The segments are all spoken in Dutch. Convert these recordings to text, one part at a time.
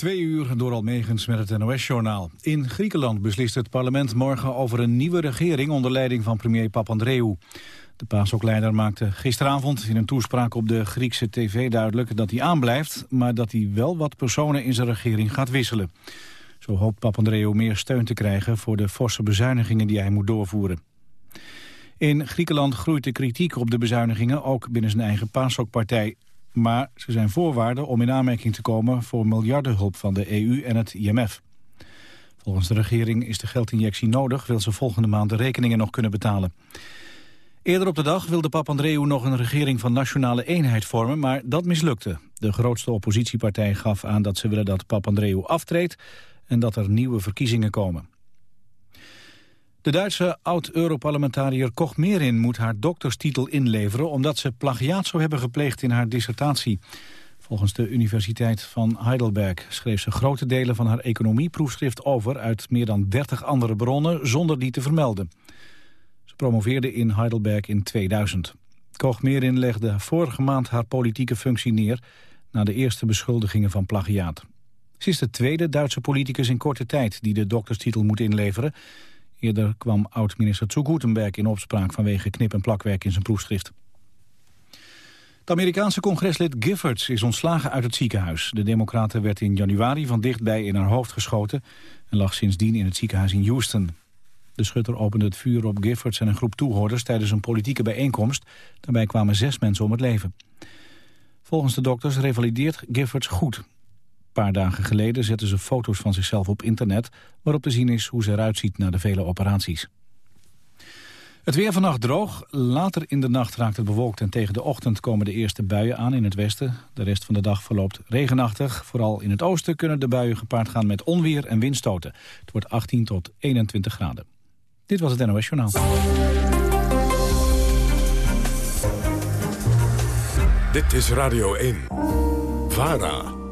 Twee uur door Almegens met het NOS-journaal. In Griekenland beslist het parlement morgen over een nieuwe regering... onder leiding van premier Papandreou. De PASOK-leider maakte gisteravond in een toespraak op de Griekse tv duidelijk... dat hij aanblijft, maar dat hij wel wat personen in zijn regering gaat wisselen. Zo hoopt Papandreou meer steun te krijgen... voor de forse bezuinigingen die hij moet doorvoeren. In Griekenland groeit de kritiek op de bezuinigingen... ook binnen zijn eigen PASOK-partij. Maar ze zijn voorwaarden om in aanmerking te komen voor miljardenhulp van de EU en het IMF. Volgens de regering is de geldinjectie nodig, wil ze volgende maand de rekeningen nog kunnen betalen. Eerder op de dag wilde Papandreou nog een regering van nationale eenheid vormen, maar dat mislukte. De grootste oppositiepartij gaf aan dat ze willen dat Papandreou aftreedt en dat er nieuwe verkiezingen komen. De Duitse oud-Europarlementariër Koch Merin moet haar dokterstitel inleveren... omdat ze plagiaat zou hebben gepleegd in haar dissertatie. Volgens de Universiteit van Heidelberg schreef ze grote delen van haar economieproefschrift over... uit meer dan 30 andere bronnen zonder die te vermelden. Ze promoveerde in Heidelberg in 2000. Koch Merin legde vorige maand haar politieke functie neer... na de eerste beschuldigingen van plagiaat. Ze is de tweede Duitse politicus in korte tijd die de dokterstitel moet inleveren... Eerder kwam oud-minister Gutenberg in opspraak vanwege knip- en plakwerk in zijn proefschrift. Het Amerikaanse congreslid Giffords is ontslagen uit het ziekenhuis. De democraten werd in januari van dichtbij in haar hoofd geschoten... en lag sindsdien in het ziekenhuis in Houston. De schutter opende het vuur op Giffords en een groep toehoorders... tijdens een politieke bijeenkomst. Daarbij kwamen zes mensen om het leven. Volgens de dokters revalideert Giffords goed paar dagen geleden zetten ze foto's van zichzelf op internet... waarop te zien is hoe ze eruit ziet na de vele operaties. Het weer vannacht droog. Later in de nacht raakt het bewolkt en tegen de ochtend komen de eerste buien aan in het westen. De rest van de dag verloopt regenachtig. Vooral in het oosten kunnen de buien gepaard gaan met onweer en windstoten. Het wordt 18 tot 21 graden. Dit was het NOS Journaal. Dit is Radio 1. VARA.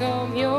welcome your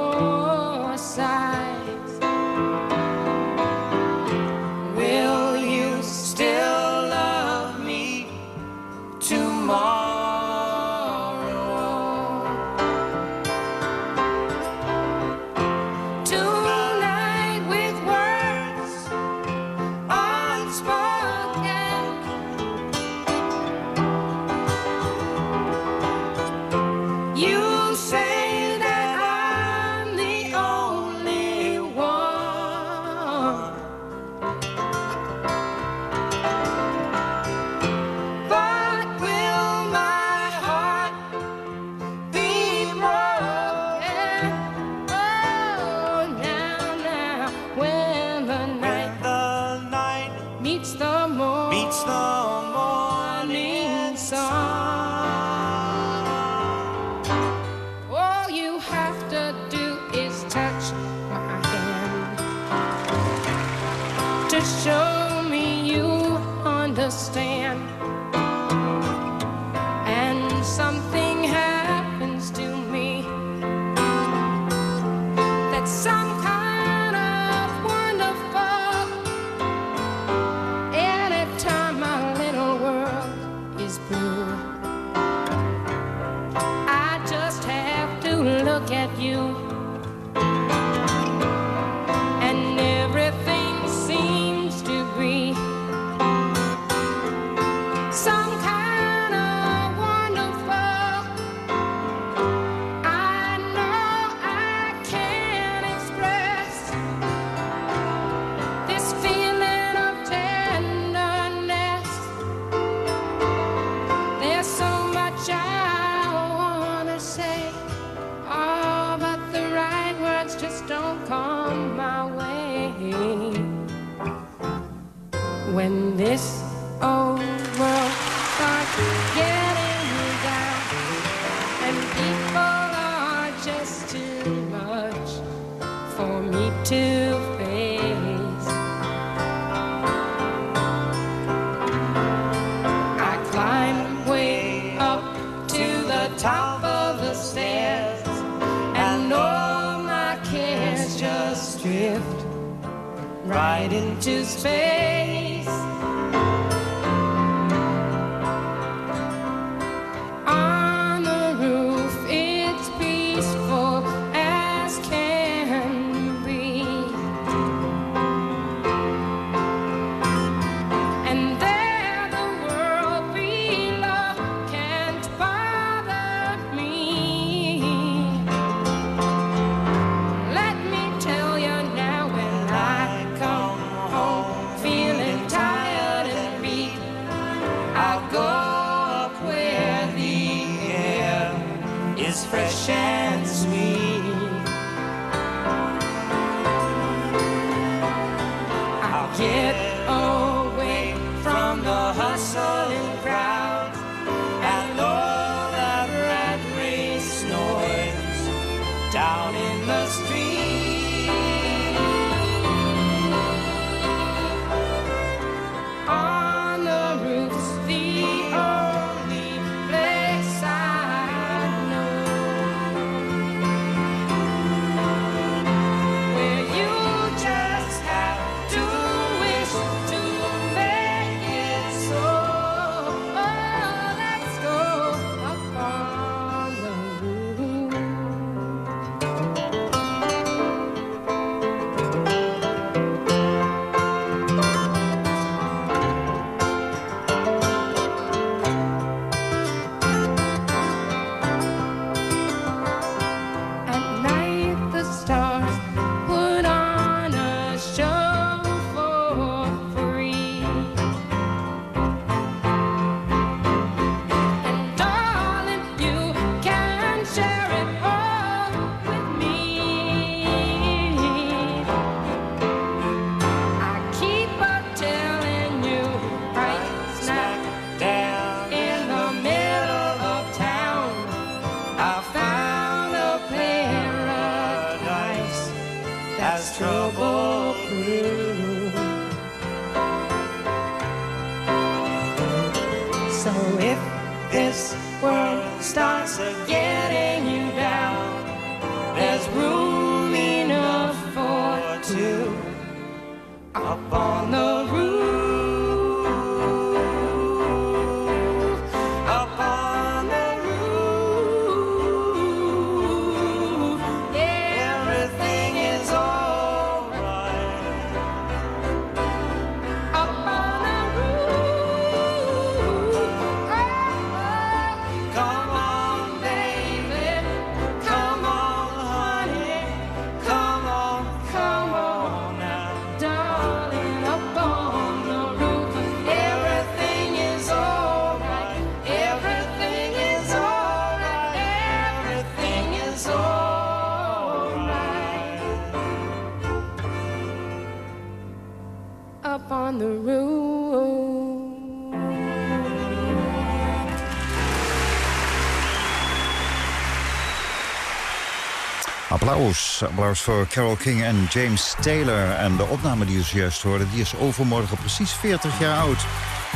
Applaus. Applaus voor Carol King en James Taylor. En de opname die je zojuist hoorde, die is overmorgen precies 40 jaar oud.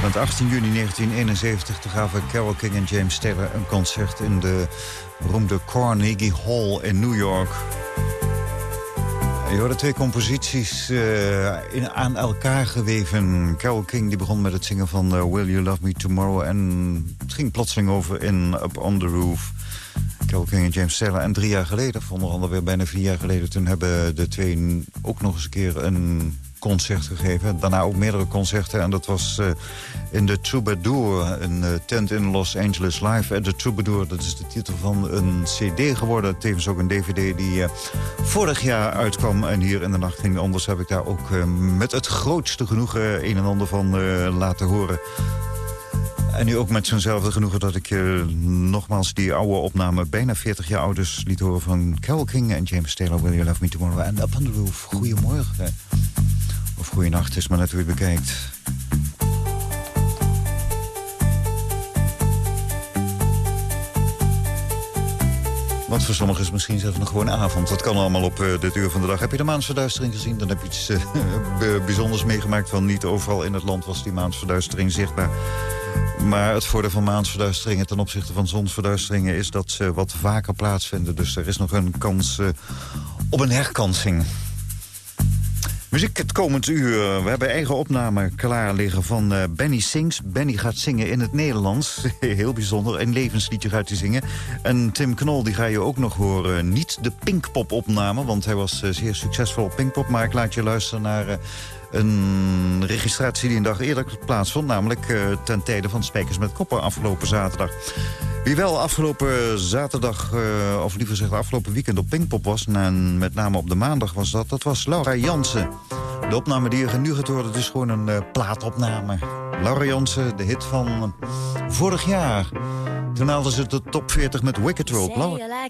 Want 18 juni 1971 gaven Carol King en James Taylor een concert... in de beroemde Carnegie Hall in New York. Je hoorde twee composities uh, in, aan elkaar geweven. Carol King die begon met het zingen van uh, Will You Love Me Tomorrow... en het ging plotseling over in Up on the Roof... Carole King en James Taylor. En drie jaar geleden, onder andere weer bijna vier jaar geleden... toen hebben de twee ook nog eens een keer een concert gegeven. Daarna ook meerdere concerten. En dat was uh, in de Troubadour, een uh, tent in Los Angeles live. En de Troubadour, dat is de titel van een cd geworden. Tevens ook een dvd die uh, vorig jaar uitkwam. En hier in de nacht ging anders heb ik daar ook met het grootste genoegen... een en ander van laten horen. En nu ook met zo'nzelfde genoegen dat ik je nogmaals die oude opname... bijna 40 jaar ouders liet horen van Carole King en James Taylor... Will You Love Me Tomorrow en Up on the Roof. Goedemorgen. Of goeienacht is maar net hoe bekijkt. Want voor sommigen is het misschien zelfs nog gewoon avond. Dat kan allemaal op uh, dit uur van de dag. Heb je de maansverduistering gezien? Dan heb je iets uh, bijzonders meegemaakt. Want niet overal in het land was die maansverduistering zichtbaar. Maar het voordeel van maansverduisteringen ten opzichte van zonsverduisteringen... is dat ze wat vaker plaatsvinden. Dus er is nog een kans uh, op een herkansing. Muziek het komend uur. We hebben eigen opname klaar liggen van uh, Benny Sings. Benny gaat zingen in het Nederlands. Heel bijzonder. Een levensliedje gaat hij zingen. En Tim Knol, die ga je ook nog horen. Niet de Pinkpop-opname, want hij was uh, zeer succesvol op Pinkpop. Maar ik laat je luisteren naar... Uh, een registratie die een dag eerder plaatsvond. Namelijk uh, ten tijde van Spijkers met Koppen afgelopen zaterdag. Wie wel afgelopen zaterdag, uh, of liever gezegd afgelopen weekend op Pinkpop was... en met name op de maandag was dat, dat was Laura Jansen. De opname die gaat horen, het is gewoon een uh, plaatopname. Laura Jansen, de hit van vorig jaar. Toen haalden ze de top 40 met Wicked World. Laura.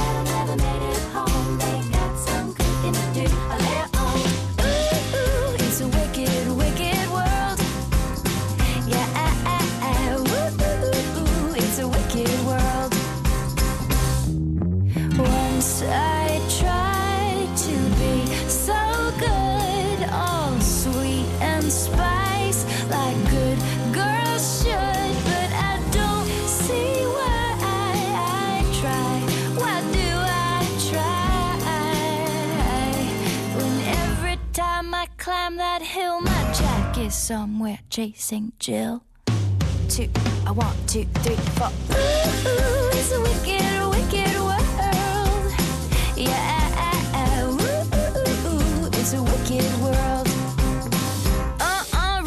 is somewhere chasing Jill. Two, I want two, three, four. Ooh, it's a wicked, wicked world. Yeah, ooh, it's a wicked world. Uh-uh,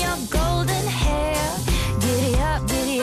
your golden hair. Get up giddy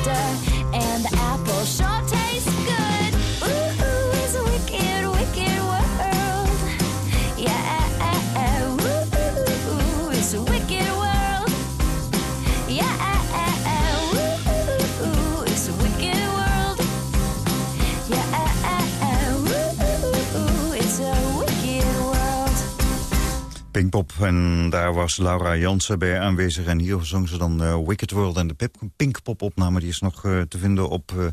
Pinkpop. En daar was Laura Jansen bij aanwezig. En hier zong ze dan uh, Wicked World. En de Pinkpop-opname die is nog uh, te vinden op uh,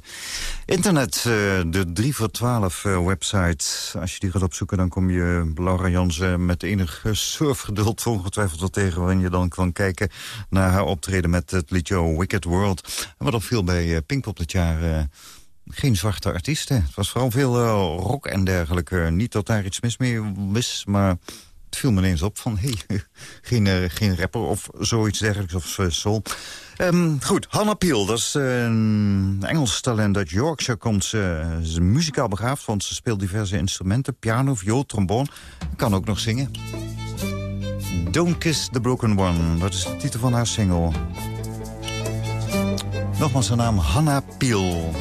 internet. de 3 voor 12 website. Als je die gaat opzoeken, dan kom je Laura Jansen... met enig surfgeduld ongetwijfeld wel tegen... waarin je dan kan kijken naar haar optreden met het liedje Wicked World. En wat opviel bij Pinkpop dit jaar geen zwarte artiesten. Het was vooral veel rock en dergelijke. Niet dat daar iets mis mee is, maar het viel me ineens op van... hey, geen, uh, geen rapper of zoiets dergelijks, of uh, soul. Um, goed, Hannah Peel, dat is een Engels talent uit Yorkshire. Komt ze, ze is muzikaal begaafd, want ze speelt diverse instrumenten. Piano, viool, trombone. Kan ook nog zingen. Don't Kiss the Broken One, dat is de titel van haar single. Nogmaals haar naam, Hannah Peel.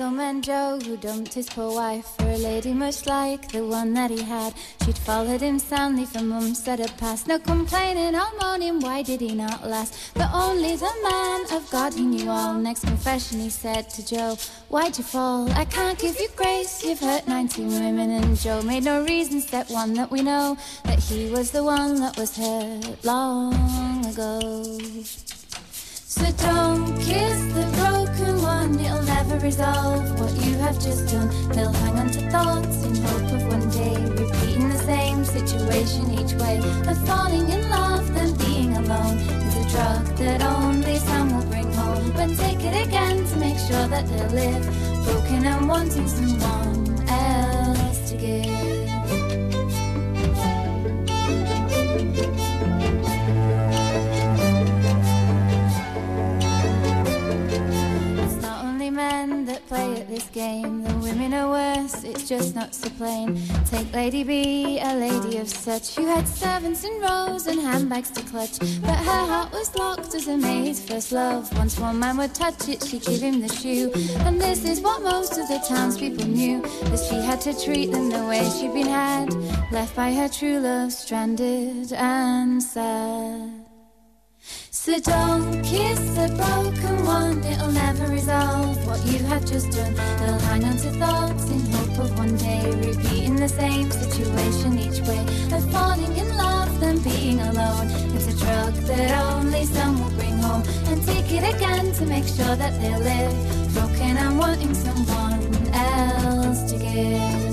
Was old man Joe who dumped his poor wife for a lady much like the one that he had. She'd followed him soundly that had passed. No complaining or moaning, why did he not last? But only the man of God, he knew all. Next confession, he said to Joe, Why'd you fall? I can't give you grace, you've hurt 19 women. And Joe made no reason, step one, that we know that he was the one that was hurt long ago. So don't kiss the broken one, it'll never resolve what you have just done. They'll hang on to thoughts in hope of one day repeating the same situation each way. Of falling in love, then being alone is a drug that only some will bring home. But take it again to make sure that they'll live, broken and wanting someone else to give. Play at this game. The women are worse, it's just not so plain. Take Lady B, a lady of such, who had servants in rows and handbags to clutch. But her heart was locked as a maid's first love. Once one man would touch it, she'd give him the shoe. And this is what most of the townspeople knew that she had to treat them the way she'd been had, left by her true love, stranded and sad. So don't kiss a broken one, it'll never resolve what you have just done. They'll hang on to thoughts in hope of one day repeating the same situation each way. Of falling in love, then being alone. It's a drug that only some will bring home. And take it again to make sure that they live. Broken and wanting someone else to give.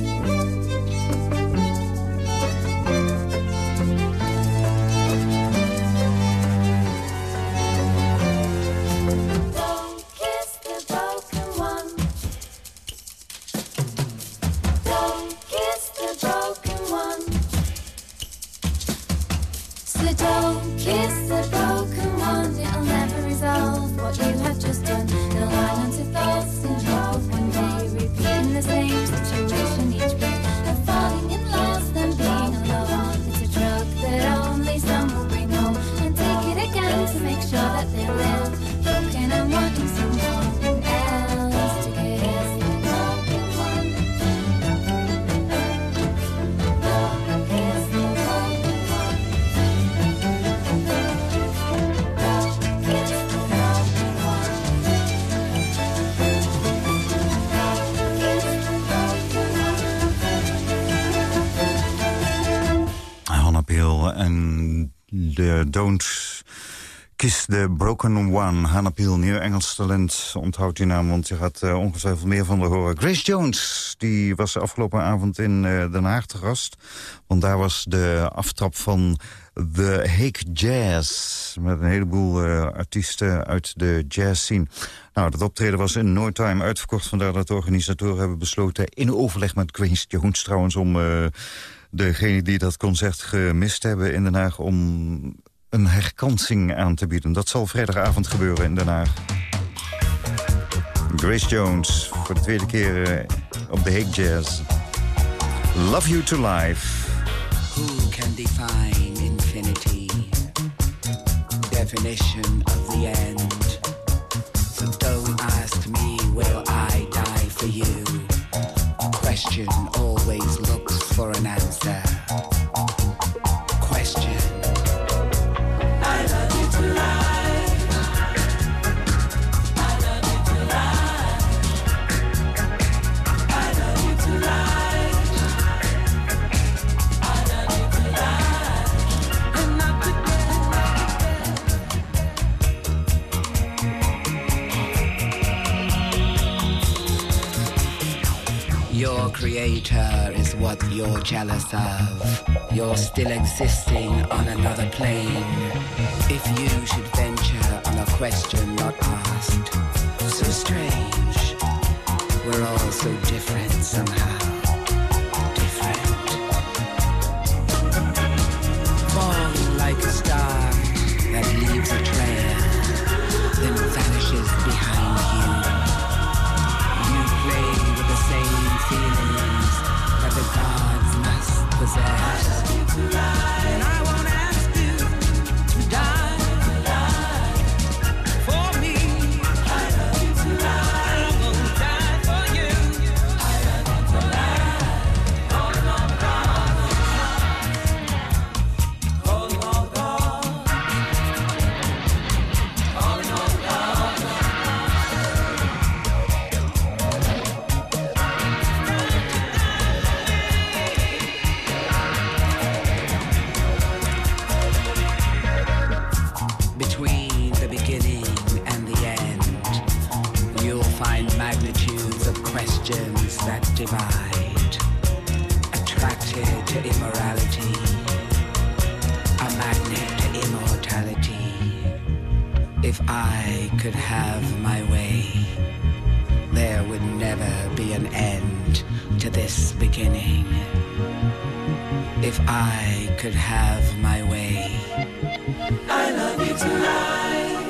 Don't Kiss the Broken One. Hannah Peel, nieuw Engels talent. Onthoud die naam, want je gaat uh, ongetwijfeld meer van haar horen. Grace Jones, die was afgelopen avond in uh, Den Haag te gast. Want daar was de aftrap van The Hague Jazz. Met een heleboel uh, artiesten uit de jazz scene. Nou, dat optreden was in no time uitverkocht. Vandaar dat de organisatoren hebben besloten... in overleg met Grace Jones trouwens om degenen die dat concert gemist hebben in Den Haag... om een herkansing aan te bieden. Dat zal vrijdagavond gebeuren in Den Haag. Grace Jones voor de tweede keer eh, op de Hague Jazz. Love You to Life. Who can define infinity? Definition of the end. So don't ask me will I die for you. Question always what you're jealous of. You're still existing on another plane. If you should venture on a question not asked, so strange. We're all so different somehow. religions that divide, attracted to immorality, a magnet to immortality. If I could have my way, there would never be an end to this beginning. If I could have my way, I love you tonight.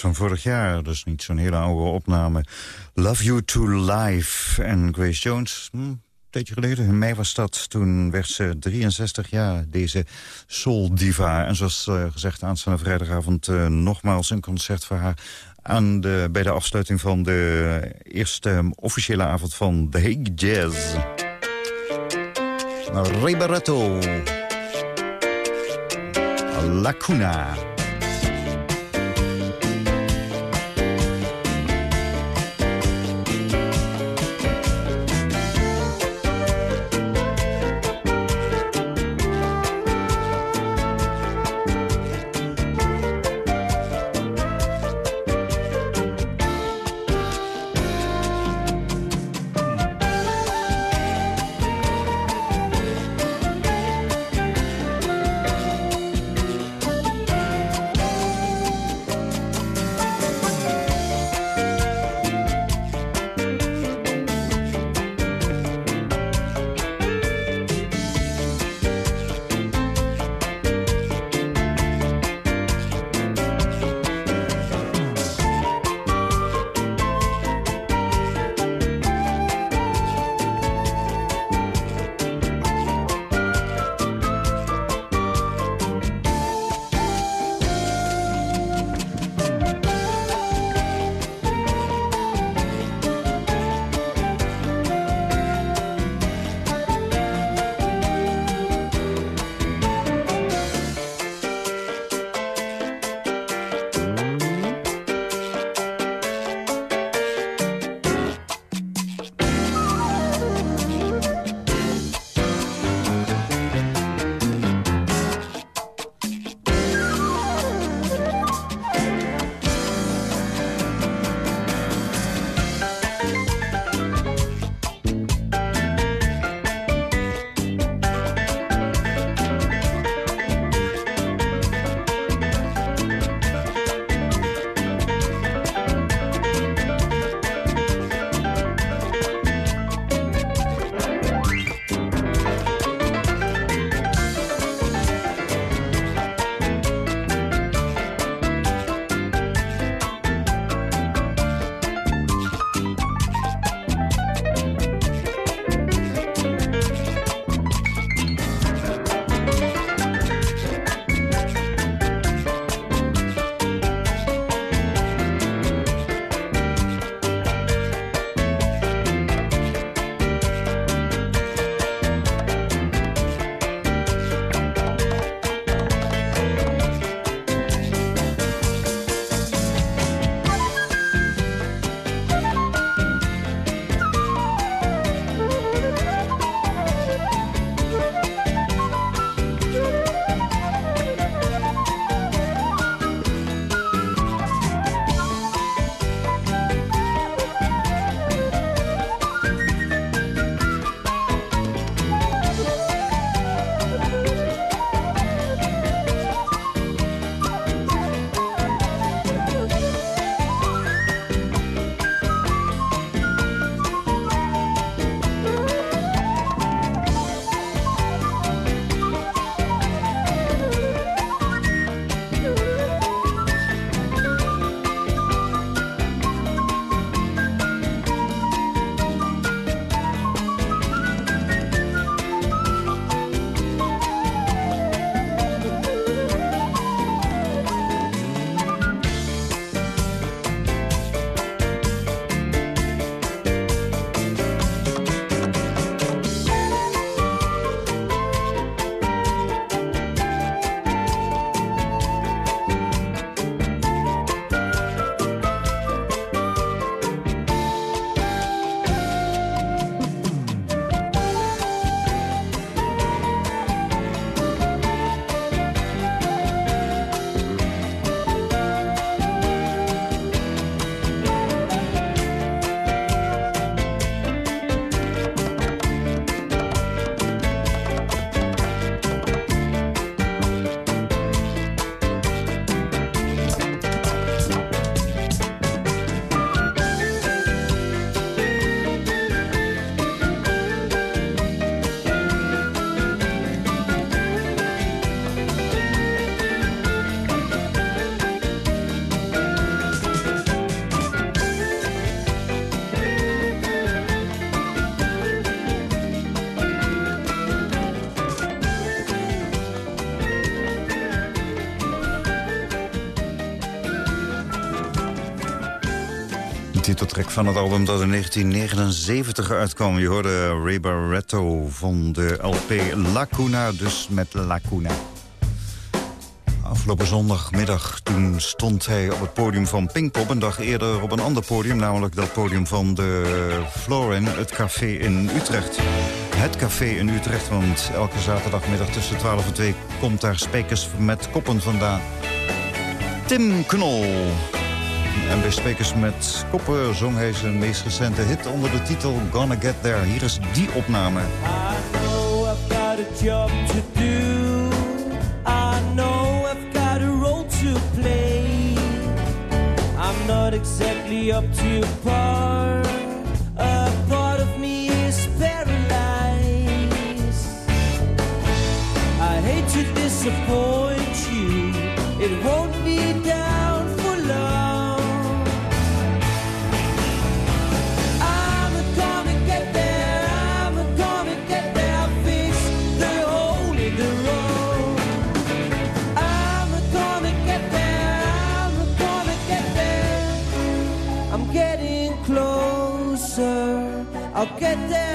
Van vorig jaar, dus niet zo'n hele oude opname. Love You to Life. En Grace Jones, hm, een tijdje geleden, in mei was dat... toen werd ze 63 jaar, deze soul diva. En zoals eh, gezegd, aanstaande vrijdagavond eh, nogmaals een concert voor haar... Aan de, bij de afsluiting van de eerste officiële avond van The Hague Jazz. Riberetto. Lacuna. Titeltrack van het album dat in 1979 uitkwam. Je hoorde Ray Barretto van de LP Lacuna, dus met Lacuna. Afgelopen zondagmiddag toen stond hij op het podium van Pinkpop... een dag eerder op een ander podium, namelijk dat podium van de Florin... het café in Utrecht. Het café in Utrecht, want elke zaterdagmiddag tussen 12 en 2... komt daar Spijkers met Koppen vandaan. Tim Knol. En bij Sprekers met Koppen zong hij zijn meest recente hit onder de titel Gonna Get There. Hier is die opname. I know I've got a job to do. I know I've got a role to play. I'm not exactly up to par. A part of me is paralyzed. I hate to disappoint you. It won't I'll get there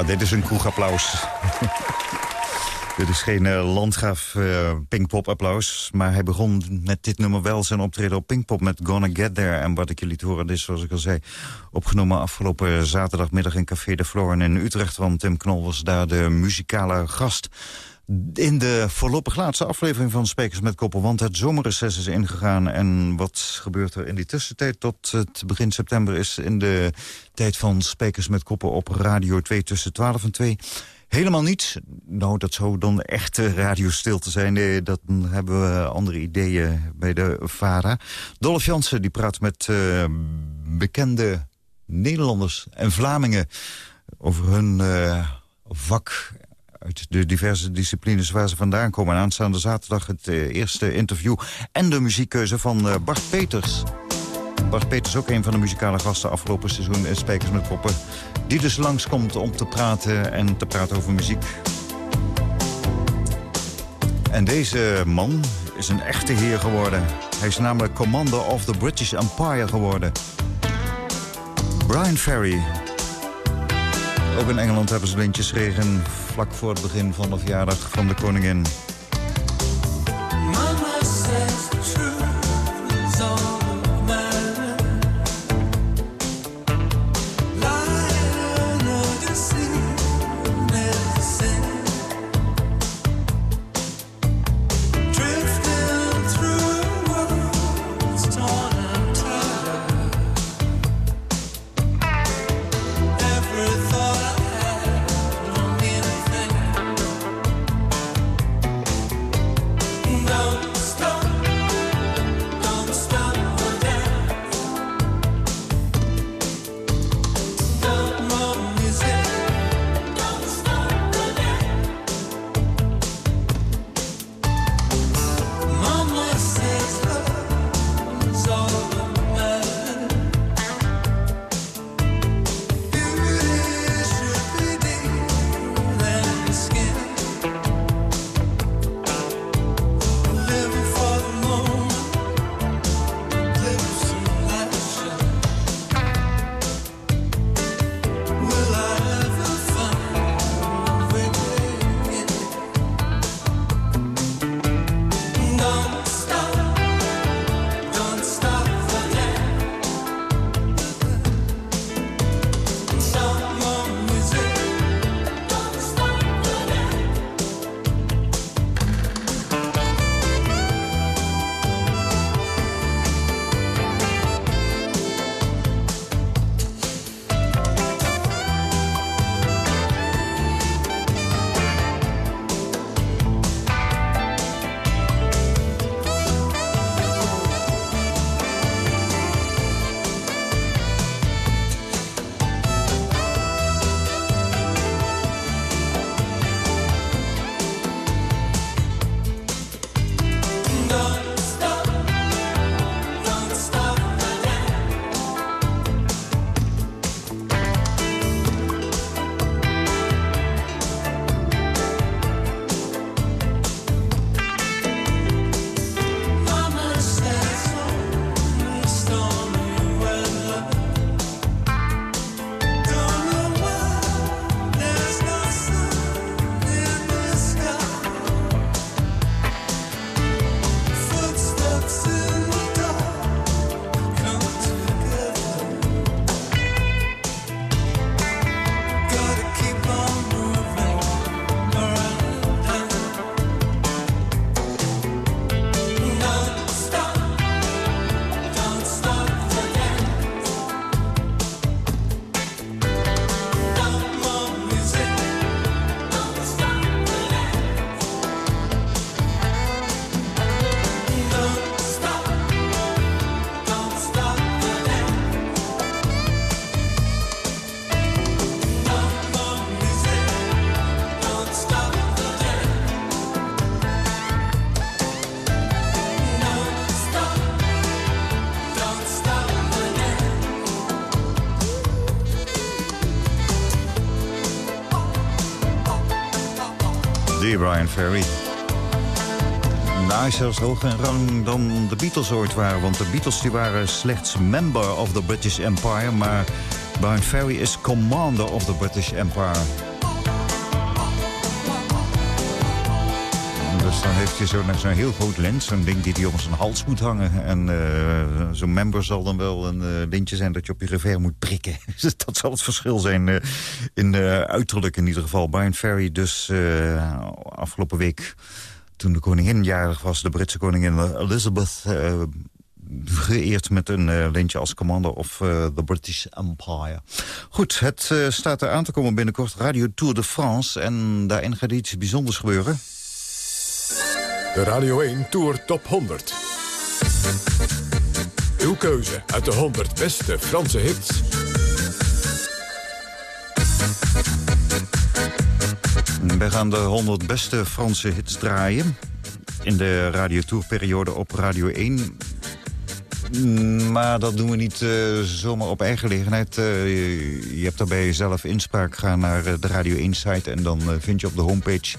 Ja, dit is een kroegapplaus. dit is geen uh, landgraaf uh, Pinkpop-applaus. Maar hij begon met dit nummer wel zijn optreden op Pinkpop met Gonna Get There. En wat ik jullie te horen is, zoals ik al zei... opgenomen afgelopen zaterdagmiddag in Café de Floren in Utrecht. Want Tim Knol was daar de muzikale gast. In de voorlopig laatste aflevering van Spekers met Koppen... want het zomerreces is ingegaan. En wat gebeurt er in die tussentijd tot het begin september... is in de tijd van Spekers met Koppen op Radio 2 tussen 12 en 2... Helemaal niets. Nou, dat zou dan echte radiostilte zijn. Nee, dat hebben we andere ideeën bij de VARA. Dolph Jansen die praat met uh, bekende Nederlanders en Vlamingen... over hun uh, vak uit de diverse disciplines waar ze vandaan komen. En aanstaande zaterdag het uh, eerste interview en de muziekkeuze van uh, Bart Peters. Bart Peters ook een van de muzikale gasten afgelopen seizoen in Spijkers met Koppen. Die dus langskomt om te praten en te praten over muziek. En deze man is een echte heer geworden. Hij is namelijk commander of the British Empire geworden. Brian Ferry. Ook in Engeland hebben ze lintjesregen vlak voor het begin van de verjaardag van de koningin. Ferry. Nou, is zelfs hoger in rang dan de Beatles ooit waren. Want de Beatles die waren slechts member of the British Empire. Maar Brian Ferry is commander of the British Empire. Dus dan heeft hij zo'n heel groot lens, zo'n ding die hij om zijn hals moet hangen. En eh, zo'n member zal dan wel een uh, lintje zijn dat je op je revers moet prikken. Dat zal het verschil zijn uh, in uiterlijk in ieder geval. Brian Ferry dus afgelopen week, toen de koningin jarig was... de Britse koningin Elizabeth geëerd met een uh, lintje als commander of uh, the British Empire. Goed, het staat er aan te komen binnenkort Radio Tour de France. En daarin gaat iets bijzonders gebeuren. De Radio 1 Tour Top 100. Uw keuze uit de 100 beste Franse hits. We gaan de 100 beste Franse hits draaien. In de Radio Tour periode op Radio 1 maar dat doen we niet uh, zomaar op eigen gelegenheid. Uh, je, hebt daarbij zelf inspraak. Ga naar de Radio 1 site en dan vind je op de homepage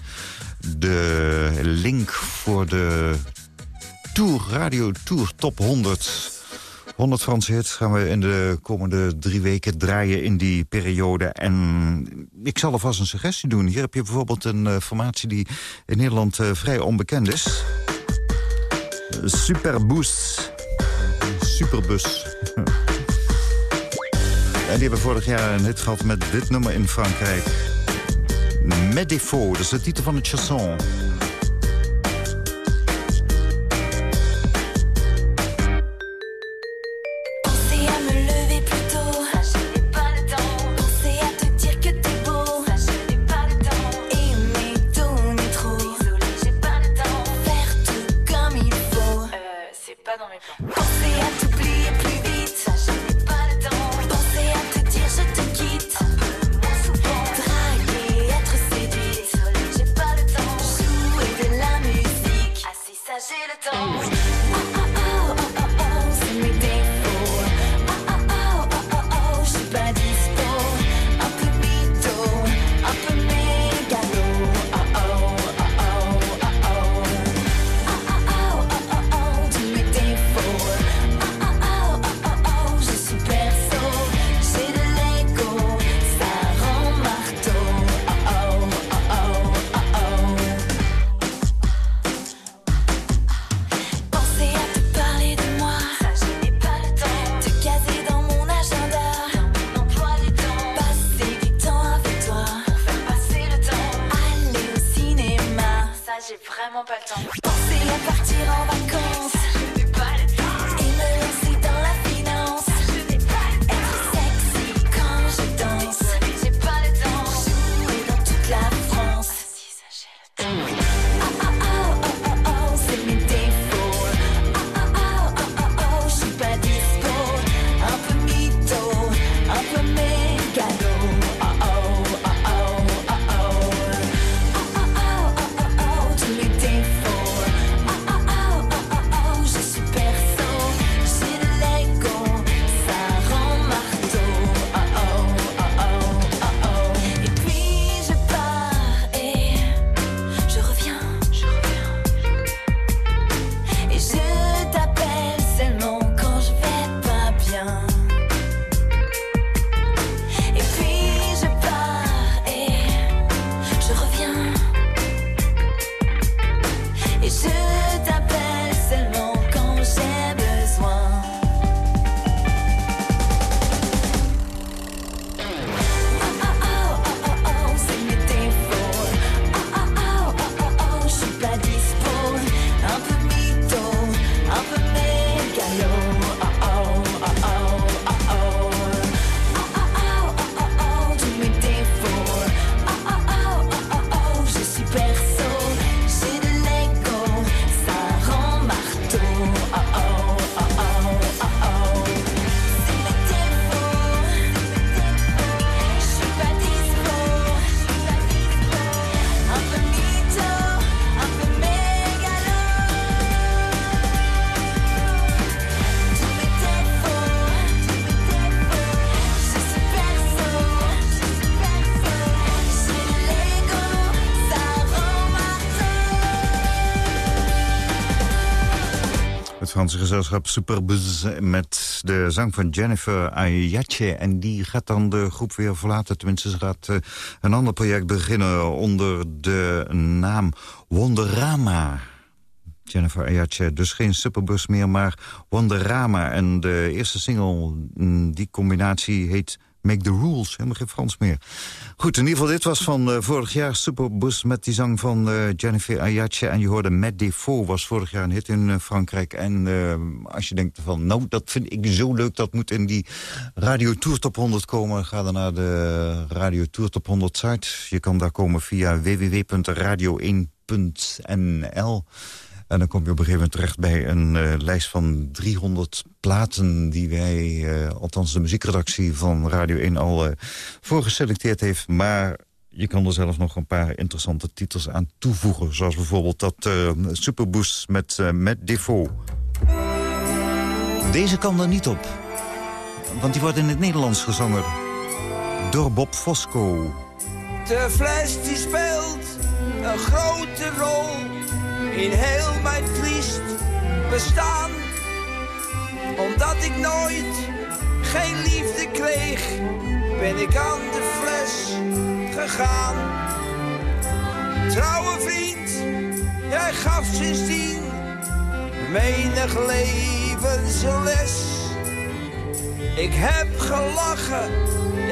de link voor de Tour, Radio Tour Top 100. 100 Franse hits gaan we in de komende drie weken draaien in die periode. En ik zal alvast een suggestie doen. Hier heb je bijvoorbeeld een formatie die in Nederland vrij onbekend is. Super Boost superbus. en die hebben vorig jaar een hit gehad met dit nummer in Frankrijk. Défaut, dat is de titel van het chanson. Gezelschap Superbuzz met de zang van Jennifer Ayache. En die gaat dan de groep weer verlaten. Tenminste, ze gaat uh, een ander project beginnen onder de naam Wonderama. Jennifer Ayache, dus geen Superbus meer, maar Wonderama. En de eerste single, mm, die combinatie heet Make the Rules. Helemaal geen Frans meer. Goed, in ieder geval, dit was van uh, vorig jaar Superbus met die zang van uh, Jennifer Ayache. En je hoorde Met Défaut was vorig jaar een hit in uh, Frankrijk. En als je denkt van, nou, dat vind ik zo leuk, dat moet in die Radio Tour Top 100 komen. Ga dan naar de Radio Tour Top 100 site. Je kan daar komen via www.radio1.nl. En dan kom je op een gegeven moment terecht bij een uh, lijst van 300 platen... die wij, uh, althans de muziekredactie van Radio 1 al uh, voorgeselecteerd heeft. Maar je kan er zelf nog een paar interessante titels aan toevoegen. Zoals bijvoorbeeld dat Superboost met, met Default. Deze kan er niet op. Want die wordt in het Nederlands gezongen. Door Bob Fosco. De fles die speelt een grote rol in heel mijn triest bestaan. Omdat ik nooit geen liefde kreeg, ben ik aan de fles gegaan. Trouwe vriend, jij gaf sindsdien menig levensles. Ik heb gelachen,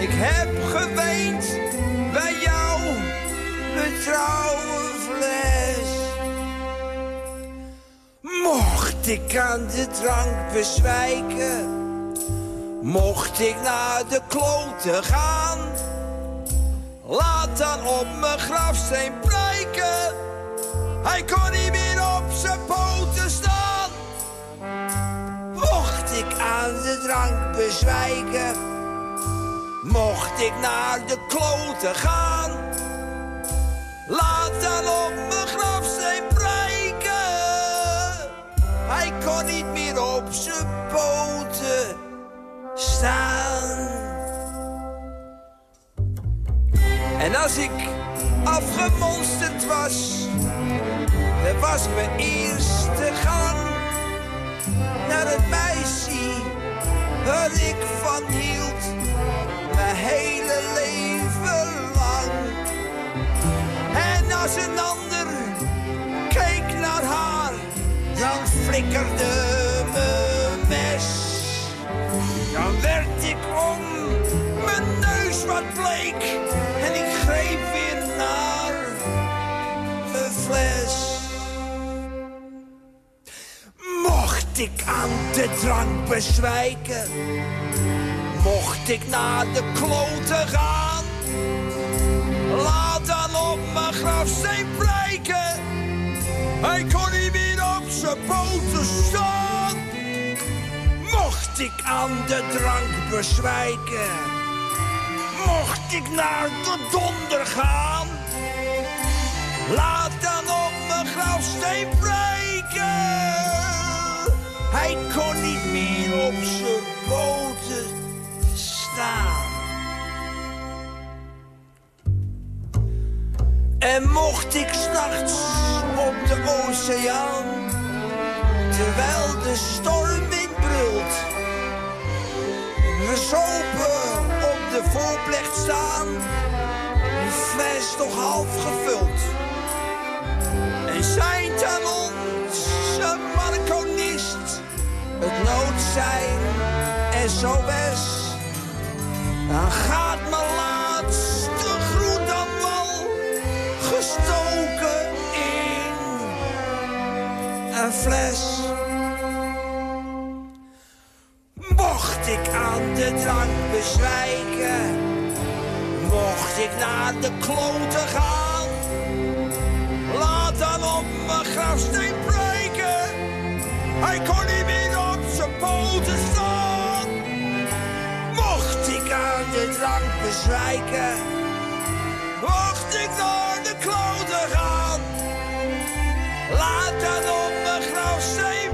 ik heb geweend bij jou, betrouwe fles. Ik aan de drank bezwijken, mocht ik naar de kloten gaan, laat dan op mijn grafsteen prijken. Hij kon niet meer op zijn poten staan. Mocht ik aan de drank bezwijken, mocht ik naar de kloten gaan, laat dan op mijn grafsteen Hij kon niet meer op zijn poten staan. En als ik afgemonsterd was, dat was mijn eerste gang naar het meisje waar ik van hield, mijn hele leven lang. En als een ander dan flikkerde mijn mes. Dan werd ik om mijn neus wat bleek en ik greep weer naar mijn fles. Mocht ik aan de drank bezwijken, mocht ik naar de kloten gaan, laat dan op mijn grafsteen blijken. Hij kon niet meer poten staan. Mocht ik aan de drank bezwijken. Mocht ik naar de donder gaan. Laat dan op mijn grafsteen breken. Hij kon niet meer op zijn poten staan. En mocht ik s'nachts op de oceaan, terwijl de stormwind brult, gezopen op de voorplecht staan, een fles nog half gevuld. En zijn aan onze marconist, het nood zijn SOS, dan gaat mijn laatste groet dan wel gestoken in een fles. Mocht ik aan de drank bezwijken, mocht ik naar de kloten gaan, laat dan op mijn grafsteen breken. Hij kon niet meer op zijn poten staan. Mocht ik aan de drank bezwijken, mocht ik naar de kloten gaan. Laat dan op mijn grafsteen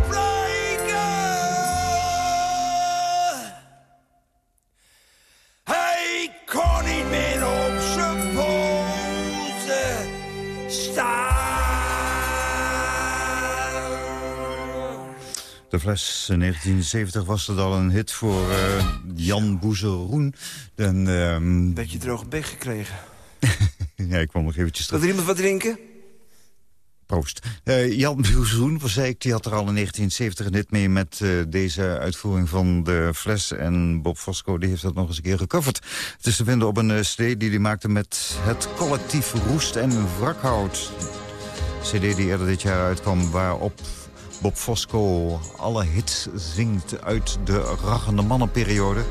De Fles in 1970 was het al een hit voor uh, Jan Boezeroen. En, um... Beetje droge bek gekregen. ja, ik kwam nog eventjes terug. Wil er iemand wat drinken? Proost. Uh, Jan Boezeroen, zei ik, die had er al in 1970 een hit mee... met uh, deze uitvoering van de Fles. En Bob Fosco die heeft dat nog eens een keer gecoverd. Het is te vinden op een cd die hij maakte met het collectief Roest en Wrakhout. cd die eerder dit jaar uitkwam, waarop Bob Fosco alle hits zingt uit de rachende mannenperiode.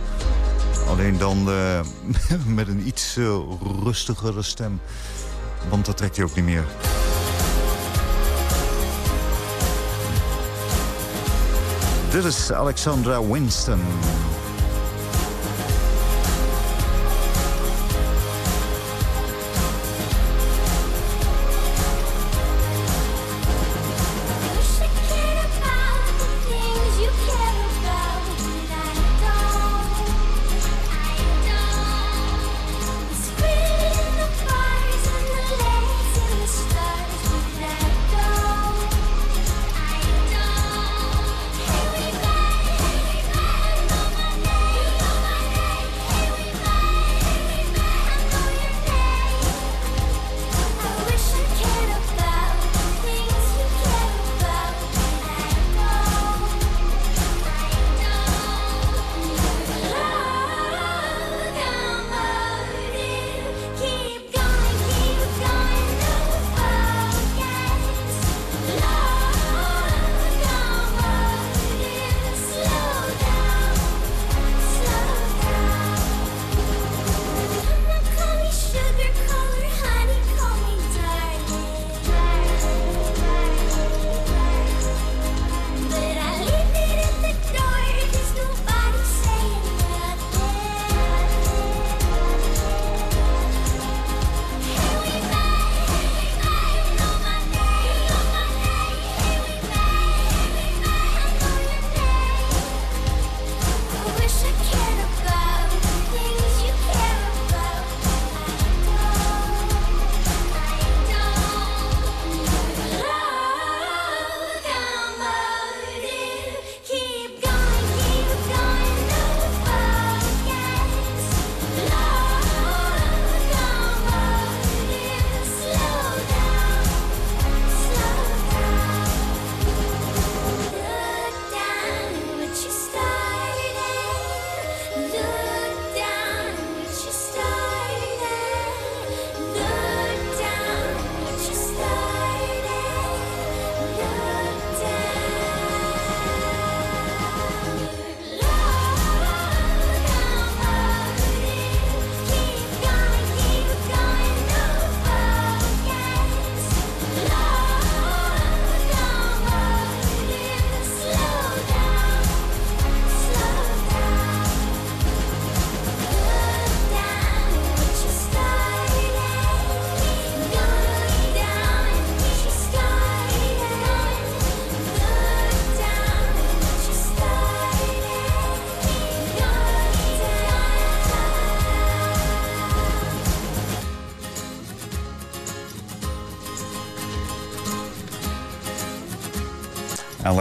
Alleen dan uh, met een iets uh, rustigere stem. Want dat trekt hij ook niet meer. Dit is Alexandra Winston.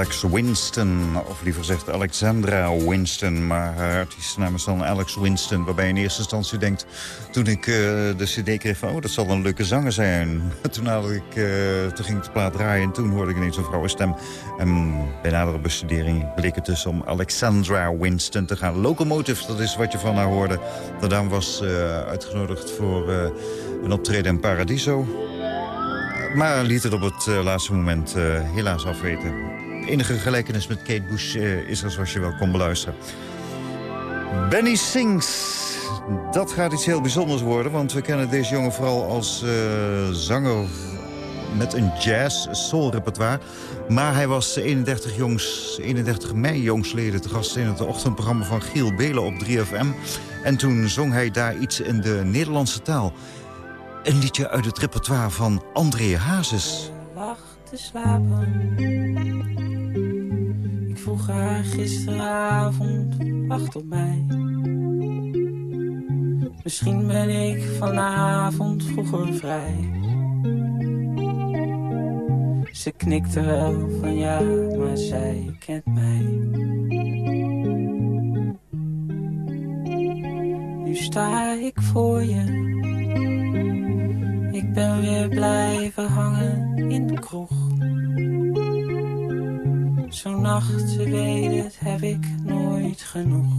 Alex Winston, of liever gezegd Alexandra Winston. Maar haar is dan Alex Winston. Waarbij in eerste instantie denkt, toen ik uh, de cd kreeg van... oh, dat zal een leuke zanger zijn. Toen, had ik, toen ging ik de plaat draaien en toen hoorde ik ineens een vrouwenstem. En bij nadere bestudering bleek het dus om Alexandra Winston te gaan. Locomotive, dat is wat je van haar hoorde. De dame was uh, uitgenodigd voor een optreden in Paradiso. Maar liet het op het laatste moment helaas afweten enige gelijkenis met Kate Bush uh, is er zoals je wel kon beluisteren. Benny Sings, dat gaat iets heel bijzonders worden... want we kennen deze jongen vooral als uh, zanger met een jazz-soul repertoire. Maar hij was 31, jongs, 31 mei jongsleden te gast in het ochtendprogramma van Giel Belen op 3FM. En toen zong hij daar iets in de Nederlandse taal. Een liedje uit het repertoire van André Hazes. Wacht te slapen vroeg haar gisteravond, wacht op mij. Misschien ben ik vanavond vroeger vrij. Ze knikte wel van ja, maar zij kent mij. Nu sta ik voor je. Ik ben weer blijven hangen in de kroeg. Zo'n nacht, weet het, heb ik nooit genoeg.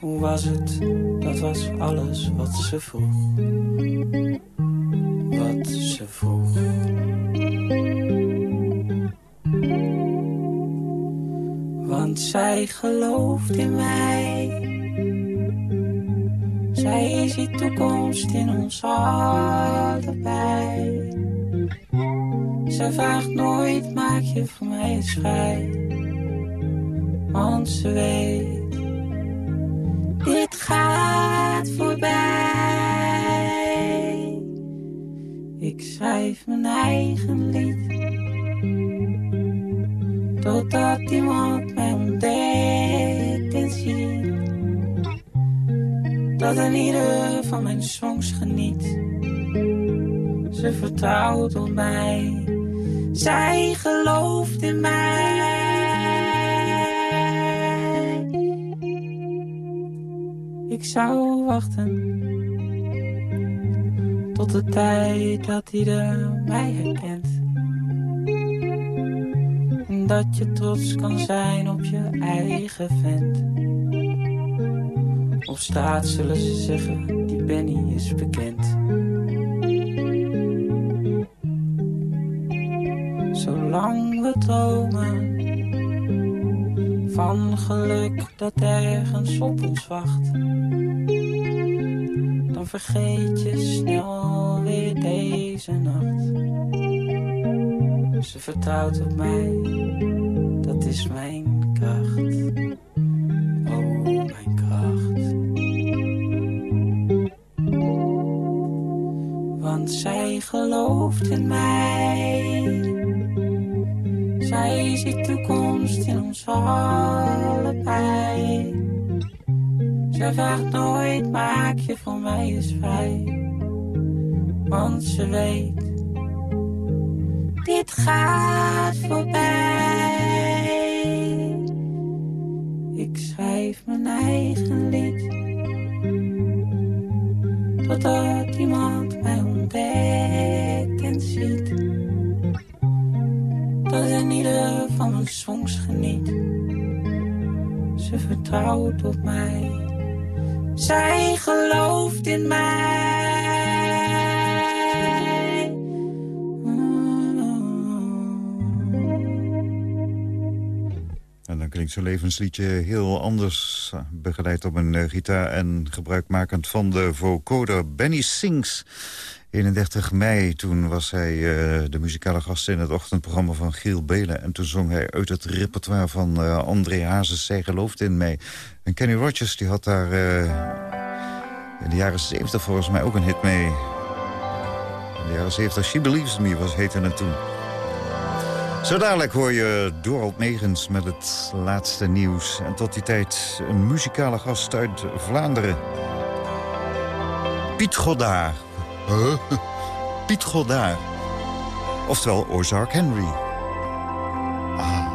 Hoe was het? Dat was alles wat ze vroeg. Wat ze vroeg. Want zij gelooft in mij. Zij ziet toekomst in ons allebei. Zij vraagt nooit, maak je voor mij eens vrij. Want ze weet, dit gaat voorbij. Ik schrijf mijn eigen lied. Totdat iemand mij ontdekt en ziet. Dat een ieder van mijn songs geniet. Ze vertrouwt op mij. Zij gelooft in mij. Ik zou wachten tot de tijd dat ieder mij herkent. En dat je trots kan zijn op je eigen vent. Op straat zullen ze zeggen, die Benny is bekend. Zolang we dromen van geluk dat ergens op ons wacht. Dan vergeet je snel weer deze nacht. Ze vertrouwt op mij, dat is mijn kracht. Oh, mijn kracht. Want zij gelooft in mij. Zij ziet toekomst in ons allebei. Zij vraagt nooit, maak je voor mij eens vrij. Want ze weet, dit gaat voorbij. Ik schrijf mijn eigen lied. Totdat iemand mij ontdekt en ziet dat in ieder van mijn songs geniet. Ze vertrouwt op mij, zij gelooft in mij. Klinkt zo'n levensliedje heel anders. eh, Begeleid op een eh, gitaar en gebruikmakend van de vocoder Benny Sings. 31 mei, toen was hij eh, de muzikale gast in het ochtendprogramma van Giel Belen. En toen zong hij uit het repertoire van eh, André Hazes, Zij gelooft in mij. En Kenny Rogers die had daar in de jaren 70 volgens mij ook een hit mee. In de jaren 70, She Believes Me was heette het toen. Zo dadelijk hoor je Dorald Megens met het laatste nieuws. En tot die tijd een muzikale gast uit Vlaanderen. Piet Goddaar. Huh? Piet Goddaar. Oftewel Ozark Henry. Ah.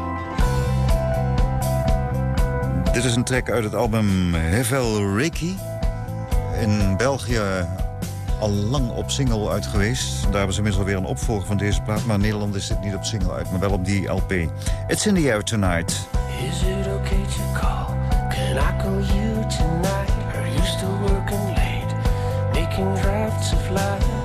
Dit is een track uit het album Hevel Reiki. In België al lang op single uit geweest. Daar hebben ze inmiddels alweer een opvolger van deze plaat. Maar in Nederland is dit niet op single uit, maar wel op die LP. It's in the air tonight. Is it okay to call? Can I call you tonight? Are you still working late? Making drafts of life?